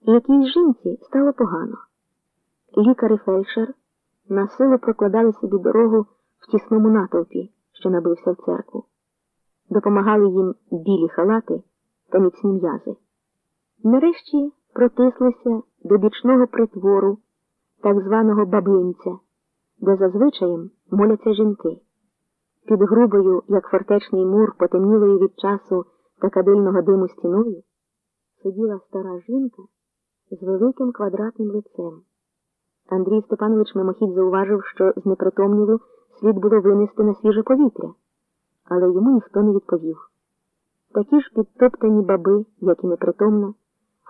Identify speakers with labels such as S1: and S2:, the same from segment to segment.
S1: і якійсь жінці стало погано. Лікар і фельдшер на силу прокладали собі дорогу в тісному натовпі, що набився в церкву. Допомагали їм білі халати та міцні м'язи. Нарешті протислися до бічного притвору, так званого бабинця, де зазвичаєм моляться жінки. Під грубою, як фортечний мур, потемнілою від часу та кадильного диму стіною, сиділа стара жінка з великим квадратним лицем. Андрій Степанович мимохідь зауважив, що знепритомнілу слід було винести на свіже повітря, але йому ніхто не відповів. Такі ж підтоптані баби, як і непритомна,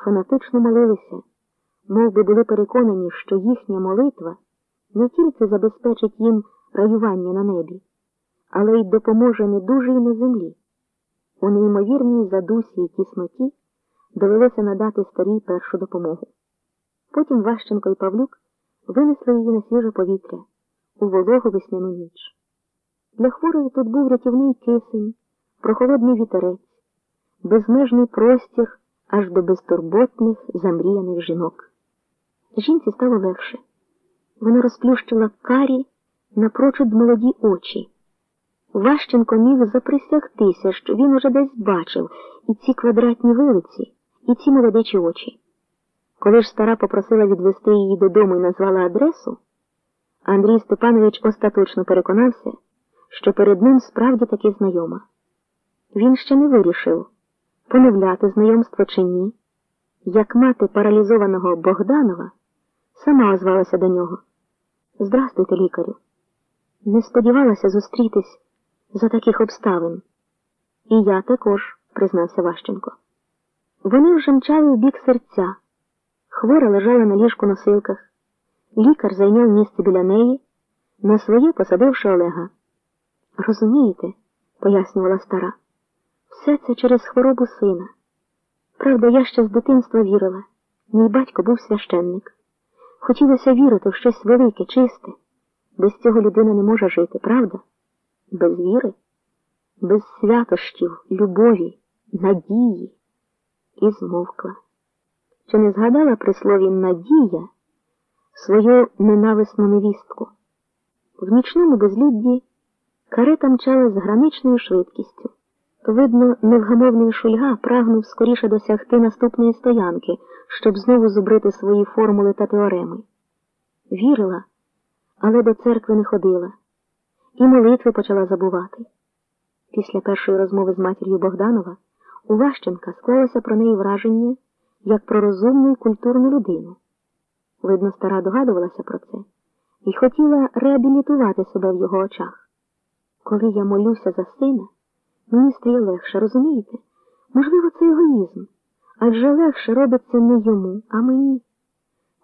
S1: фанатично молилися, мов би були переконані, що їхня молитва не тільки забезпечить їм раювання на небі, але й допоможе недужій на землі. У неймовірній задусі й тісноті довелося надати старій першу допомогу. Потім Ващенко і Павлюк винесли її на свіже повітря у вологу весняну ніч. Для хворої тут був рятівний кисень, прохолодний вітерець, безмежний простір аж до безтурботних, замріяних жінок. Жінці стало легше. Вона розплющила карі напрочуд молоді очі. Ващенко міг заприсягтися, що він уже десь бачив і ці квадратні вилиці, і ці молодечі очі. Коли ж стара попросила відвести її додому і назвала адресу, Андрій Степанович остаточно переконався, що перед ним справді таки знайома. Він ще не вирішив, поновляти знайомство чи ні, як мати паралізованого Богданова сама озвалася до нього. Здрастуйте, лікарю. Не сподівалася зустрітись за таких обставин. І я також, признався Ващенко. Вони вже мчали в бік серця. Хвора лежала на ліжку носилках. Лікар зайняв місце біля неї, на своє посадивши Олега. Розумієте, пояснювала стара, все це через хворобу сина. Правда, я ще з дитинства вірила. Мій батько був священник. Хотілося вірити в щось велике, чисте. Без цього людина не може жити, правда? Без віри, без святощів, любові, надії. І змовкла. Чи не згадала при слові надія свою ненависну невістку? В нічному безлюдді карета мчала з граничною швидкістю. Видно, невгамовний шульга прагнув скоріше досягти наступної стоянки, щоб знову зубрити свої формули та теореми. Вірила, але до церкви не ходила, і молитви почала забувати. Після першої розмови з матір'ю Богданова у Ващенка склалося про неї враження як про розумну і культурну людину. Видно, стара догадувалася про це і хотіла реабілітувати себе в його очах. Коли я молюся за сина, мені стає легше, розумієте? Можливо, це егоїзм, адже легше робиться не йому, а мені.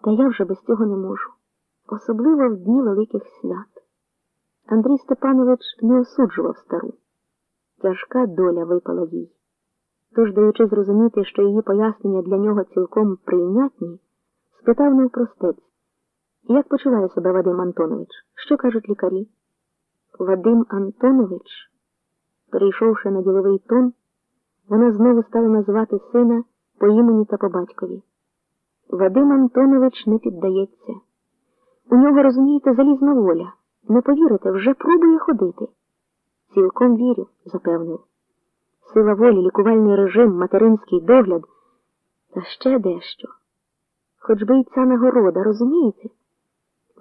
S1: Та я вже без цього не можу, особливо в дні великих свят. Андрій Степанович не осуджував стару. Тяжка доля випала їй. Тож, даючи зрозуміти, що її пояснення для нього цілком прийнятні, спитав навпростець, як почуває себе Вадим Антонович? Що кажуть лікарі? Вадим Антонович, перейшовши на діловий тон, вона знову стала називати сина по імені та по батькові. Вадим Антонович не піддається. У нього, розумієте, залізна воля. Не повірите, вже пробує ходити. Цілком вірю, запевнив. Сила волі, лікувальний режим, материнський догляд та ще дещо. Хоч би й ця нагорода, розумієте?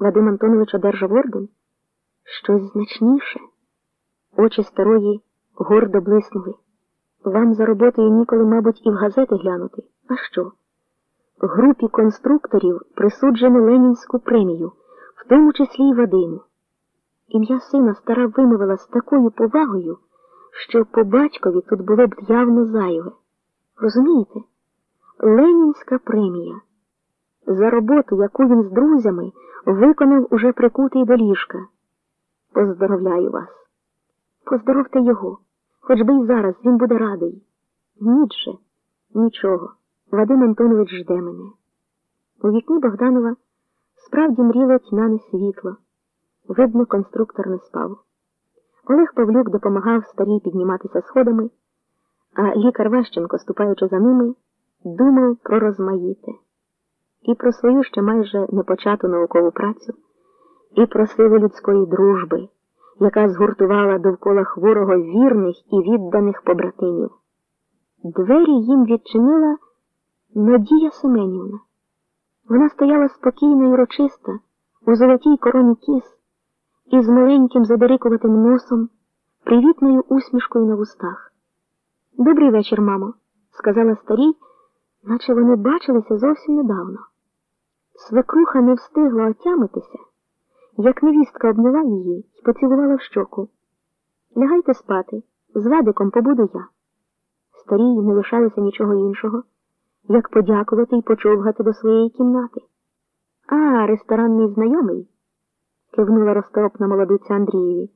S1: Вадим Антонович одержав орден щось значніше. Очі старої гордо блиснули. Вам за роботою ніколи, мабуть, і в газети глянути. А що? Групі конструкторів присуджено Ленінську премію, в тому числі й Вадиму. Ім'я сина стара вимовила з такою повагою, що по батькові тут було б явно зайве. Розумієте? Ленінська премія. За роботу, яку він з друзями виконав уже прикутий до ліжка. Поздоровляю вас. Поздоровте його, хоч би й зараз він буде радий. Нічше, нічого. Вадим Антонович жде мене. У вікні Богданова справді мріло тьмяне світло. Видно, конструктор не спав. Олег Павлюк допомагав старій підніматися сходами, а лікар Ващенко, ступаючи за ними, думав про розмаїте. і про свою ще майже непочату наукову працю, і про силу людської дружби, яка згуртувала довкола хворого вірних і відданих побратимів. Двері їм відчинила Надія Семенівна. Вона стояла спокійно й урочиста, у золотій короні кіз, із маленьким задирикуватим носом, привітною усмішкою на вустах. Добрий вечір, мамо, сказала старій, наче вони бачилися зовсім недавно. Свекруха не встигла отямитися, як невістка обняла її і поцілувала в щоку. Лягайте спати, з ведиком побуду я. Старій не лишалося нічого іншого, як подякувати і почовгати до своєї кімнати. А, ресторанний знайомий, кивнула розторопна молодиця Андрієві.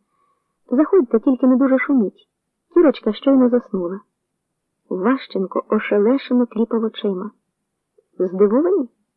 S1: Заходьте, тільки не дуже шуміть. Кірочка щойно заснула. Ващенко ошелешено кліпав очима. Здивовані?